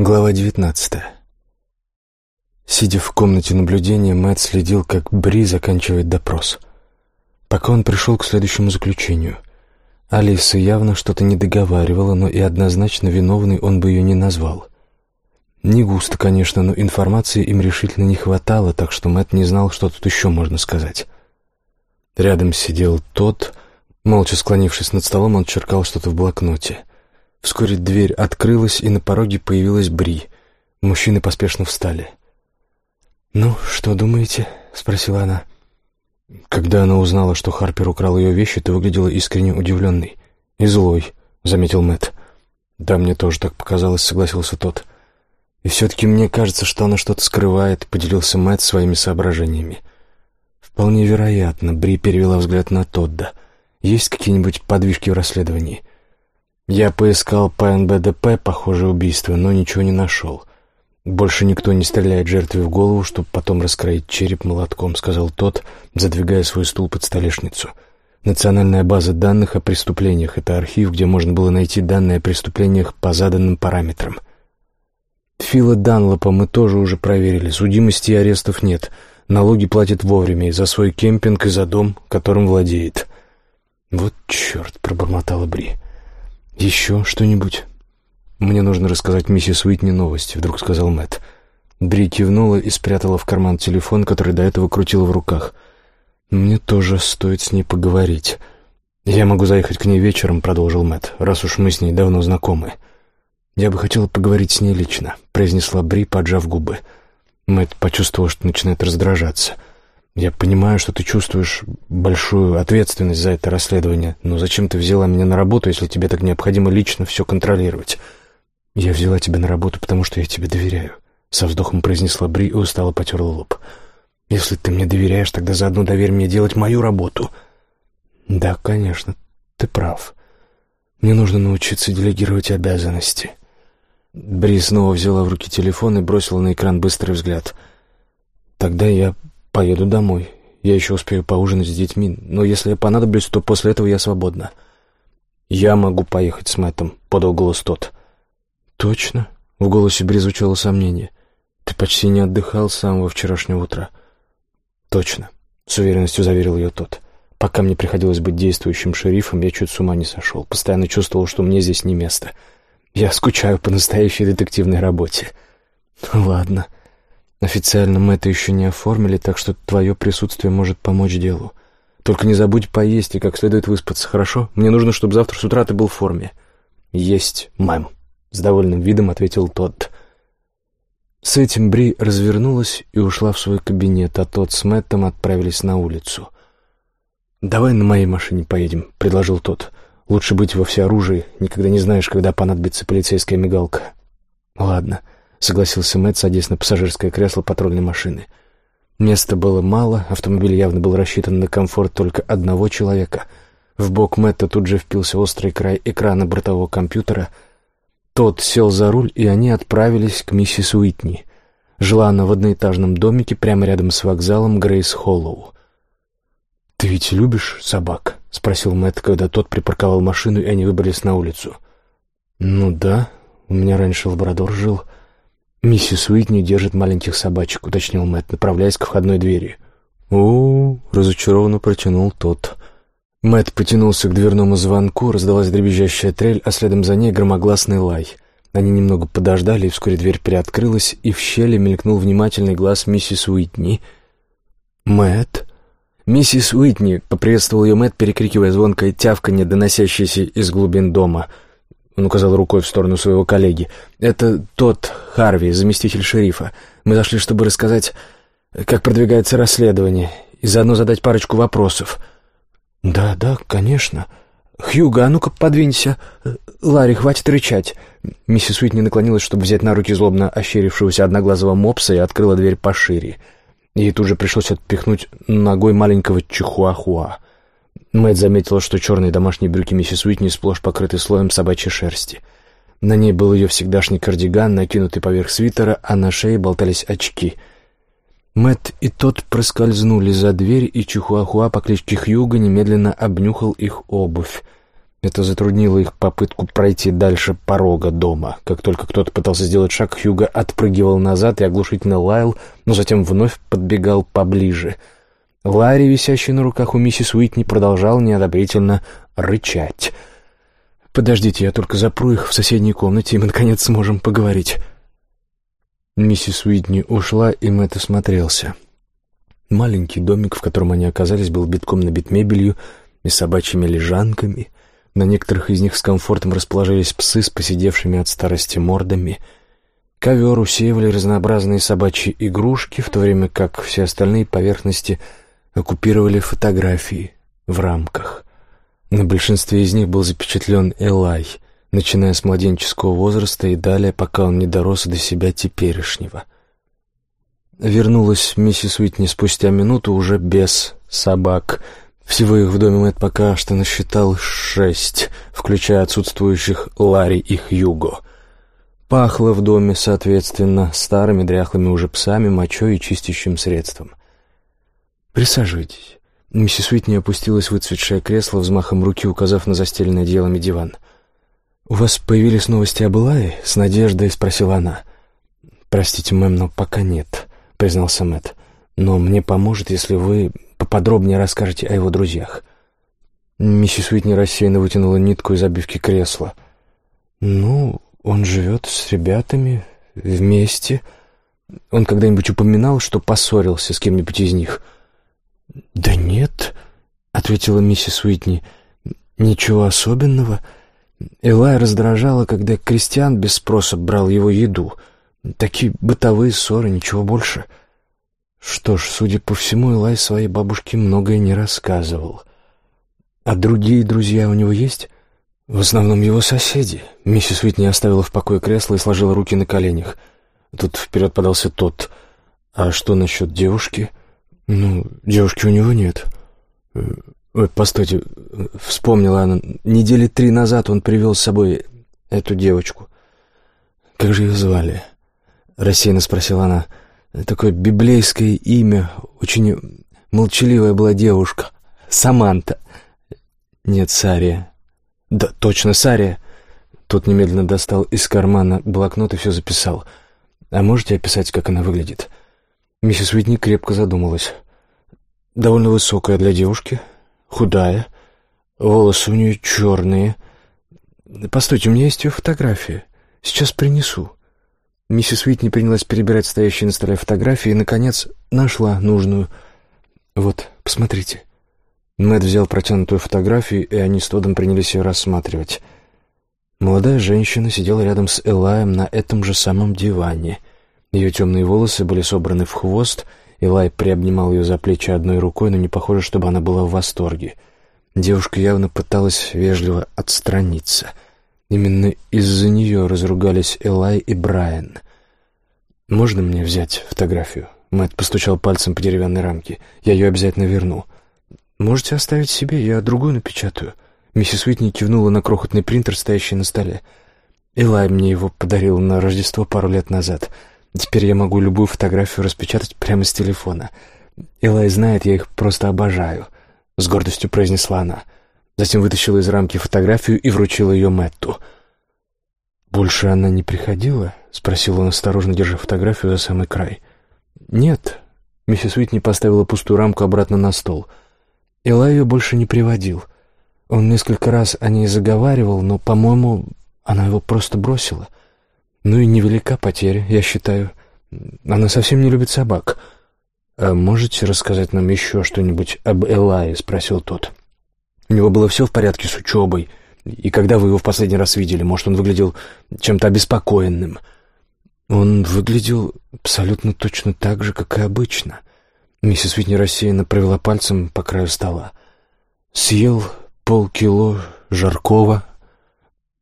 Глава 19 Сидя в комнате наблюдения, Мэтт следил, как Бри заканчивает допрос. Пока он пришел к следующему заключению. Алиса явно что-то не договаривала, но и однозначно виновной он бы ее не назвал. Не густо, конечно, но информации им решительно не хватало, так что Мэтт не знал, что тут еще можно сказать. Рядом сидел тот, молча склонившись над столом, он черкал что-то в блокноте. Вскоре дверь открылась, и на пороге появилась Бри. Мужчины поспешно встали. «Ну, что думаете?» — спросила она. Когда она узнала, что Харпер украл ее вещи, то выглядела искренне удивленной. «И злой», — заметил Мэтт. «Да, мне тоже так показалось», — согласился тот. «И все-таки мне кажется, что она что-то скрывает», — поделился Мэтт своими соображениями. «Вполне вероятно», — Бри перевела взгляд на Тодда. «Есть какие-нибудь подвижки в расследовании?» Я поискал по НБДП похожее убийство, но ничего не нашел. «Больше никто не стреляет жертве в голову, чтобы потом раскроить череп молотком», — сказал тот, задвигая свой стул под столешницу. «Национальная база данных о преступлениях — это архив, где можно было найти данные о преступлениях по заданным параметрам». Фила Данлопа мы тоже уже проверили. Судимости и арестов нет. Налоги платит вовремя и за свой кемпинг, и за дом, которым владеет. «Вот черт!» — пробормотала Бри. «Еще что-нибудь?» «Мне нужно рассказать миссис Уитни новости», — вдруг сказал Мэтт. Бри кивнула и спрятала в карман телефон, который до этого крутила в руках. «Мне тоже стоит с ней поговорить». «Я могу заехать к ней вечером», — продолжил Мэтт, «раз уж мы с ней давно знакомы». «Я бы хотела поговорить с ней лично», — произнесла Бри, поджав губы. Мэтт почувствовал, что начинает раздражаться — я понимаю, что ты чувствуешь большую ответственность за это расследование, но зачем ты взяла меня на работу, если тебе так необходимо лично все контролировать? Я взяла тебя на работу, потому что я тебе доверяю. Со вздохом произнесла Бри и устало потерла лоб. Если ты мне доверяешь, тогда заодно доверь мне делать мою работу. Да, конечно, ты прав. Мне нужно научиться делегировать обязанности. Бри снова взяла в руки телефон и бросила на экран быстрый взгляд. Тогда я Поеду домой. Я еще успею поужинать с детьми, но если я понадоблюсь, то после этого я свободна. Я могу поехать с Мэттом, подал голос тот. Точно? В голосе Бри сомнение. Ты почти не отдыхал с самого вчерашнего утра. Точно, с уверенностью заверил ее тот. Пока мне приходилось быть действующим шерифом, я чуть с ума не сошел. Постоянно чувствовал, что мне здесь не место. Я скучаю по настоящей детективной работе. Ладно, Официально мы это еще не оформили, так что твое присутствие может помочь делу. Только не забудь поесть и как следует выспаться, хорошо? Мне нужно, чтобы завтра с утра ты был в форме». «Есть, мэм», — с довольным видом ответил тот. С этим Бри развернулась и ушла в свой кабинет, а тот с Мэттом отправились на улицу. «Давай на моей машине поедем», — предложил тот. «Лучше быть во всеоружии, никогда не знаешь, когда понадобится полицейская мигалка». «Ладно». — согласился Мэтт, садясь на пассажирское кресло патрульной машины. Места было мало, автомобиль явно был рассчитан на комфорт только одного человека. В бок Мэтта тут же впился острый край экрана бортового компьютера. Тот сел за руль, и они отправились к миссис Уитни. Жила она в одноэтажном домике прямо рядом с вокзалом Грейс Холлоу. «Ты ведь любишь собак?» — спросил Мэтт, когда тот припарковал машину, и они выбрались на улицу. «Ну да, у меня раньше лабрадор жил». «Миссис Уитни держит маленьких собачек», — уточнил Мэтт, направляясь к входной двери. «О, разочарованно протянул тот». Мэтт потянулся к дверному звонку, раздалась дребезжащая трель, а следом за ней громогласный лай. Они немного подождали, и вскоре дверь приоткрылась, и в щели мелькнул внимательный глаз миссис Уитни. «Мэтт?» «Миссис Уитни!» — поприветствовал ее Мэтт, перекрикивая звонкое тявканье, доносящееся из глубин дома — он указал рукой в сторону своего коллеги. «Это тот Харви, заместитель шерифа. Мы зашли, чтобы рассказать, как продвигается расследование, и заодно задать парочку вопросов». «Да, да, конечно. Хьюга, а ну-ка подвинься. Ларри, хватит рычать». Миссис Уитни наклонилась, чтобы взять на руки злобно ощерившегося одноглазого мопса и открыла дверь пошире. Ей тут же пришлось отпихнуть ногой маленького чихуахуа. Мэтт заметила, что черные домашние брюки миссис Уитни сплошь покрыты слоем собачьей шерсти. На ней был ее всегдашний кардиган, накинутый поверх свитера, а на шее болтались очки. Мэтт и тот проскользнули за дверь, и Чихуахуа по кличке Хьюга немедленно обнюхал их обувь. Это затруднило их попытку пройти дальше порога дома. Как только кто-то пытался сделать шаг, Хьюго отпрыгивал назад и оглушительно лаял, но затем вновь подбегал поближе. Ларри, висящий на руках у миссис Уитни, продолжал неодобрительно рычать. «Подождите, я только запру их в соседней комнате, и мы, наконец, сможем поговорить». Миссис Уитни ушла, и Мэтт осмотрелся. Маленький домик, в котором они оказались, был битком набит мебелью и собачьими лежанками. На некоторых из них с комфортом расположились псы с посидевшими от старости мордами. Ковер усеивали разнообразные собачьи игрушки, в то время как все остальные поверхности оккупировали фотографии в рамках. На большинстве из них был запечатлен Элай, начиная с младенческого возраста и далее, пока он не дорос до себя теперешнего — Вернулась миссис Уитни спустя минуту уже без собак. Всего их в доме Мэтт пока что насчитал шесть, включая отсутствующих Ларри и Хьюго. Пахло в доме, соответственно, старыми дряхлыми уже псами, мочой и чистящим средством. «Присаживайтесь». Миссис Уитни опустилась в выцветшее кресло, взмахом руки указав на застеленный одеялами диван. «У вас появились новости об Илае?» — с надеждой спросила она. «Простите, мэм, но пока нет» признался Мэтт. «Но мне поможет, если вы поподробнее расскажете о его друзьях». Миссис Уитни рассеянно вытянула нитку из обивки кресла. «Ну, он живет с ребятами вместе. Он когда-нибудь упоминал, что поссорился с кем-нибудь из них?» «Да нет», — ответила миссис Уитни, — «ничего особенного. Элай раздражала, когда крестьян без спроса брал его еду». Такие бытовые ссоры, ничего больше. Что ж, судя по всему, Илай своей бабушке многое не рассказывал. А другие друзья у него есть? В основном его соседи. Миссис Уитни оставила в покое кресло и сложила руки на коленях. Тут вперед подался тот. А что насчет девушки? Ну, девушки у него нет. Э, ой, постойте, вспомнила она. Недели три назад он привел с собой эту девочку. Как же ее звали? — рассеянно спросила она. Такое библейское имя, очень молчаливая была девушка. Саманта. Нет, Сария. Да, точно, Сария. Тот немедленно достал из кармана блокнот и все записал. А можете описать, как она выглядит? Миссис Уитни крепко задумалась. Довольно высокая для девушки, худая, волосы у нее черные. Постойте, у меня есть ее фотография. Сейчас принесу. Миссис Уитни принялась перебирать стоящие на столе фотографии и, наконец, нашла нужную. «Вот, посмотрите». Мэтт взял протянутую фотографию, и они с Тодом принялись ее рассматривать. Молодая женщина сидела рядом с Элаем на этом же самом диване. Ее темные волосы были собраны в хвост, Элай приобнимал ее за плечи одной рукой, но не похоже, чтобы она была в восторге. Девушка явно пыталась вежливо отстраниться — Именно из-за нее разругались Элай и Брайан. «Можно мне взять фотографию?» Мэтт постучал пальцем по деревянной рамке. «Я ее обязательно верну». «Можете оставить себе, я другую напечатаю». Миссис Уитни кивнула на крохотный принтер, стоящий на столе. Элай мне его подарил на Рождество пару лет назад. Теперь я могу любую фотографию распечатать прямо с телефона. Элай знает, я их просто обожаю», — с гордостью произнесла она. — Затем вытащила из рамки фотографию и вручила ее Мэтту. «Больше она не приходила?» — спросил он, осторожно держа фотографию за самый край. «Нет». Миссис Уитни поставила пустую рамку обратно на стол. Илай ее больше не приводил. Он несколько раз о ней заговаривал, но, по-моему, она его просто бросила. Ну и невелика потеря, я считаю. Она совсем не любит собак. «А можете рассказать нам еще что-нибудь об Элае?» — спросил тот. У него было все в порядке с учебой. И когда вы его в последний раз видели, может, он выглядел чем-то обеспокоенным? Он выглядел абсолютно точно так же, как и обычно. Миссис Витни рассеянно провела пальцем по краю стола. Съел полкило жаркого.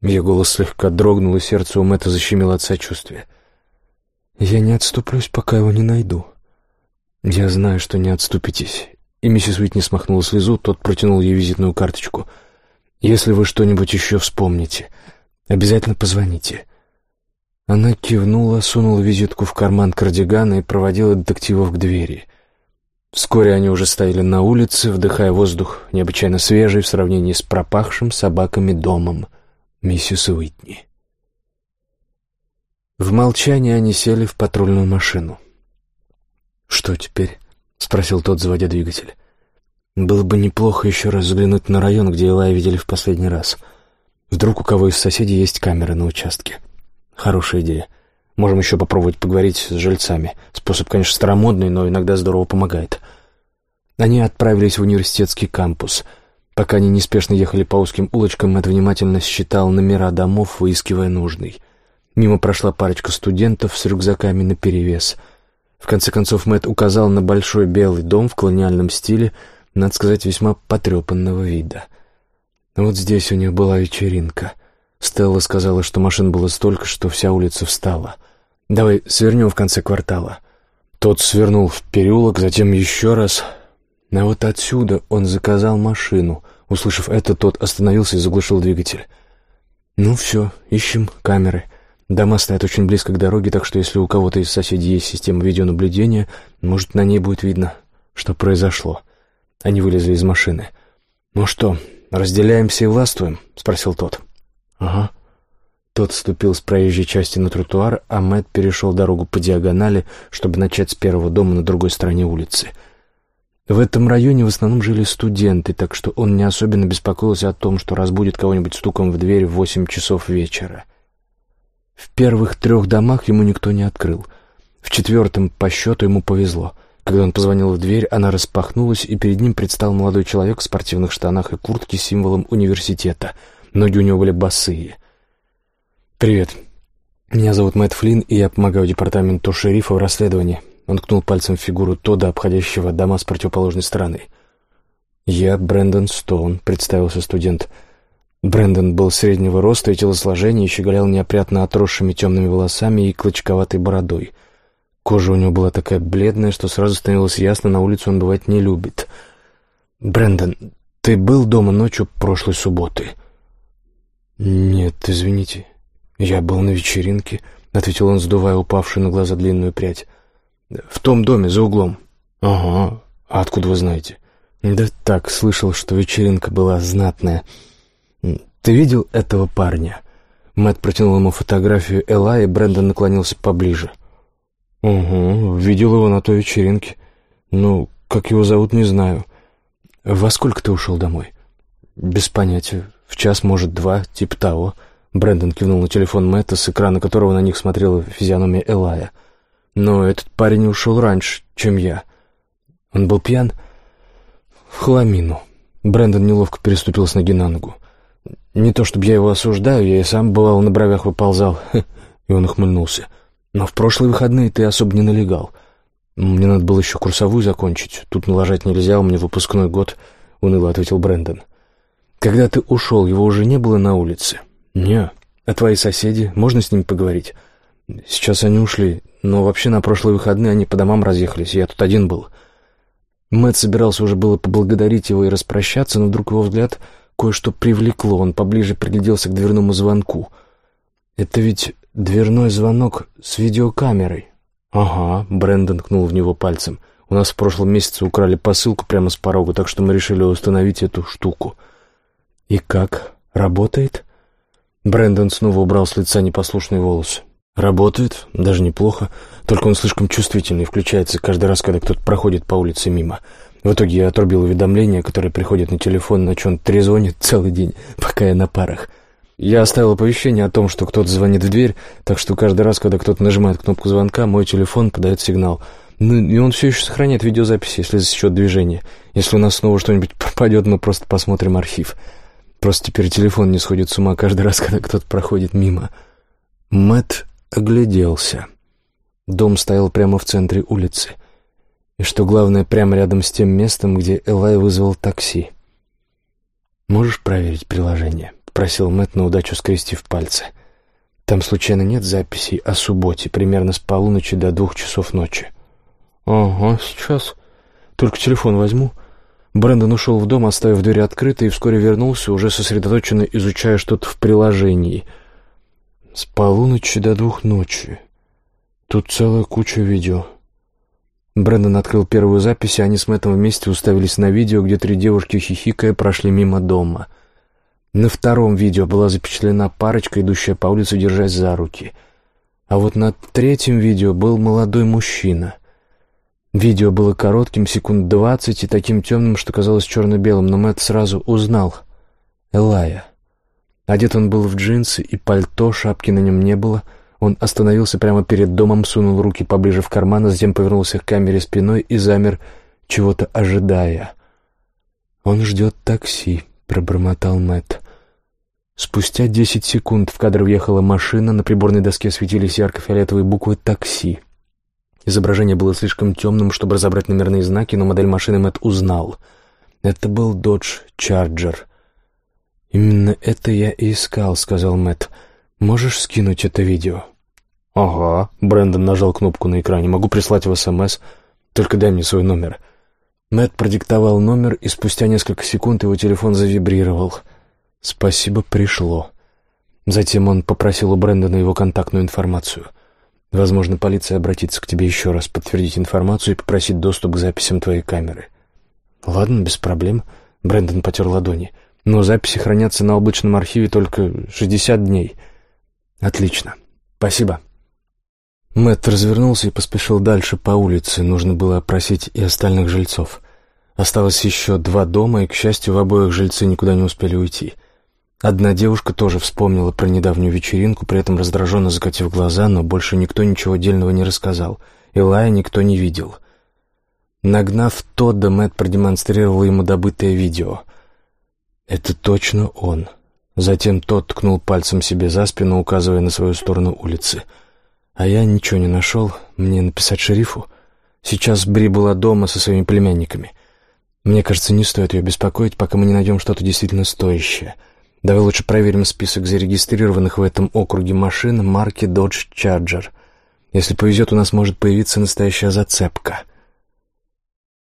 Ее голос слегка дрогнул, и сердце у Мэтта защемило от сочувствия. «Я не отступлюсь, пока его не найду. Я знаю, что не отступитесь, и миссис Уитни смахнула слезу, тот протянул ей визитную карточку. «Если вы что-нибудь еще вспомните, обязательно позвоните». Она кивнула, сунула визитку в карман кардигана и проводила детективов к двери. Вскоре они уже стояли на улице, вдыхая воздух необычайно свежий в сравнении с пропахшим собаками домом миссис Уитни. В молчании они сели в патрульную машину. «Что теперь?» — спросил тот, заводя двигатель. «Было бы неплохо еще раз взглянуть на район, где Элая видели в последний раз. Вдруг у кого из соседей есть камеры на участке. Хорошая идея. Можем еще попробовать поговорить с жильцами. Способ, конечно, старомодный, но иногда здорово помогает». Они отправились в университетский кампус. Пока они неспешно ехали по узким улочкам, Мэтт внимательно считал номера домов, выискивая нужный. Мимо прошла парочка студентов с рюкзаками наперевес — в конце концов, Мэтт указал на большой белый дом в колониальном стиле, надо сказать, весьма потрепанного вида. Вот здесь у них была вечеринка. Стелла сказала, что машин было столько, что вся улица встала. «Давай свернем в конце квартала». Тот свернул в переулок, затем еще раз. А вот отсюда он заказал машину. Услышав это, тот остановился и заглушил двигатель. «Ну все, ищем камеры». Дома стоят очень близко к дороге, так что если у кого-то из соседей есть система видеонаблюдения, может, на ней будет видно, что произошло. Они вылезли из машины. «Ну что, разделяемся и властвуем?» — спросил тот. «Ага». Тот вступил с проезжей части на тротуар, а Мэтт перешел дорогу по диагонали, чтобы начать с первого дома на другой стороне улицы. В этом районе в основном жили студенты, так что он не особенно беспокоился о том, что разбудит кого-нибудь стуком в дверь в восемь часов вечера. В первых трех домах ему никто не открыл. В четвертом по счету ему повезло. Когда он позвонил в дверь, она распахнулась, и перед ним предстал молодой человек в спортивных штанах и куртке с символом университета. Ноги у него были босые. «Привет. Меня зовут Мэтт Флинн, и я помогаю департаменту шерифа в расследовании». Он ткнул пальцем в фигуру Тода, обходящего дома с противоположной стороны. «Я Брэндон Стоун», — представился студент. Брэндон был среднего роста и телосложения и щеголял неопрятно отросшими темными волосами и клочковатой бородой. Кожа у него была такая бледная, что сразу становилось ясно, на улицу он бывать не любит. «Брэндон, ты был дома ночью прошлой субботы?» «Нет, извините. Я был на вечеринке», — ответил он, сдувая упавшую на глаза длинную прядь. «В том доме, за углом». «Ага. А откуда вы знаете?» «Да так, слышал, что вечеринка была знатная». «Ты видел этого парня?» Мэтт протянул ему фотографию Элла, и Брэндон наклонился поближе. «Угу, видел его на той вечеринке. Ну, как его зовут, не знаю. Во сколько ты ушел домой?» «Без понятия. В час, может, два, типа того». Брэндон кивнул на телефон Мэтта, с экрана которого на них смотрела физиономия Элая. «Но этот парень ушел раньше, чем я. Он был пьян?» «В хламину». Брэндон неловко переступил с ноги на ногу. Не то чтобы я его осуждаю, я и сам бывал на бровях выползал. И он ухмыльнулся. Но в прошлые выходные ты особо не налегал. Мне надо было еще курсовую закончить. Тут налажать нельзя, у меня выпускной год, — уныло ответил Брэндон. Когда ты ушел, его уже не было на улице? Не. А твои соседи? Можно с ними поговорить? Сейчас они ушли, но вообще на прошлые выходные они по домам разъехались, я тут один был. Мэтт собирался уже было поблагодарить его и распрощаться, но вдруг его взгляд Кое-что привлекло, он поближе пригляделся к дверному звонку. «Это ведь дверной звонок с видеокамерой». «Ага», — Брэндон ткнул в него пальцем. «У нас в прошлом месяце украли посылку прямо с порога, так что мы решили установить эту штуку». «И как? Работает?» Брэндон снова убрал с лица непослушные волосы. «Работает, даже неплохо, только он слишком чувствительный, включается каждый раз, когда кто-то проходит по улице мимо. В итоге я отрубил уведомления, которые приходят на телефон, на чем трезвонит целый день, пока я на парах. Я оставил оповещение о том, что кто-то звонит в дверь, так что каждый раз, когда кто-то нажимает кнопку звонка, мой телефон подает сигнал. Ну, и он все еще сохраняет видеозаписи, если засечет движение. Если у нас снова что-нибудь пропадет, мы просто посмотрим архив. Просто теперь телефон не сходит с ума каждый раз, когда кто-то проходит мимо. Мэт огляделся. Дом стоял прямо в центре улицы — и, что главное, прямо рядом с тем местом, где Элай вызвал такси. «Можешь проверить приложение?» — попросил Мэтт на удачу, скрестив пальцы. «Там, случайно, нет записей о субботе, примерно с полуночи до двух часов ночи?» «Ага, сейчас. Только телефон возьму». Брэндон ушел в дом, оставив дверь открытой, и вскоре вернулся, уже сосредоточенно изучая что-то в приложении. «С полуночи до двух ночи. Тут целая куча видео». Брэндон открыл первую запись, и они с Мэттом вместе уставились на видео, где три девушки, хихикая, прошли мимо дома. На втором видео была запечатлена парочка, идущая по улице, держась за руки. А вот на третьем видео был молодой мужчина. Видео было коротким, секунд двадцать, и таким темным, что казалось черно-белым, но Мэтт сразу узнал Элая. Одет он был в джинсы и пальто, шапки на нем не было — он остановился прямо перед домом, сунул руки поближе в карман, а затем повернулся к камере спиной и замер, чего-то ожидая. «Он ждет такси», — пробормотал Мэтт. Спустя десять секунд в кадр въехала машина, на приборной доске светились ярко-фиолетовые буквы «такси». Изображение было слишком темным, чтобы разобрать номерные знаки, но модель машины Мэтт узнал. Это был Dodge Charger. «Именно это я и искал», — сказал Мэтт. «Можешь скинуть это видео?» «Ага», — Брэндон нажал кнопку на экране. «Могу прислать в СМС. Только дай мне свой номер». Мэтт продиктовал номер, и спустя несколько секунд его телефон завибрировал. «Спасибо, пришло». Затем он попросил у Брэндона его контактную информацию. «Возможно, полиция обратится к тебе еще раз, подтвердить информацию и попросить доступ к записям твоей камеры». «Ладно, без проблем», — Брэндон потер ладони. «Но записи хранятся на облачном архиве только 60 дней». «Отлично. Спасибо». Мэтт развернулся и поспешил дальше по улице. Нужно было опросить и остальных жильцов. Осталось еще два дома, и, к счастью, в обоих жильцы никуда не успели уйти. Одна девушка тоже вспомнила про недавнюю вечеринку, при этом раздраженно закатив глаза, но больше никто ничего дельного не рассказал. Илая никто не видел. Нагнав Тодда, Мэтт продемонстрировал ему добытое видео. «Это точно он», Затем тот ткнул пальцем себе за спину, указывая на свою сторону улицы. А я ничего не нашел. Мне написать шерифу? Сейчас Бри была дома со своими племянниками. Мне кажется, не стоит ее беспокоить, пока мы не найдем что-то действительно стоящее. Давай лучше проверим список зарегистрированных в этом округе машин марки Dodge Charger. Если повезет, у нас может появиться настоящая зацепка.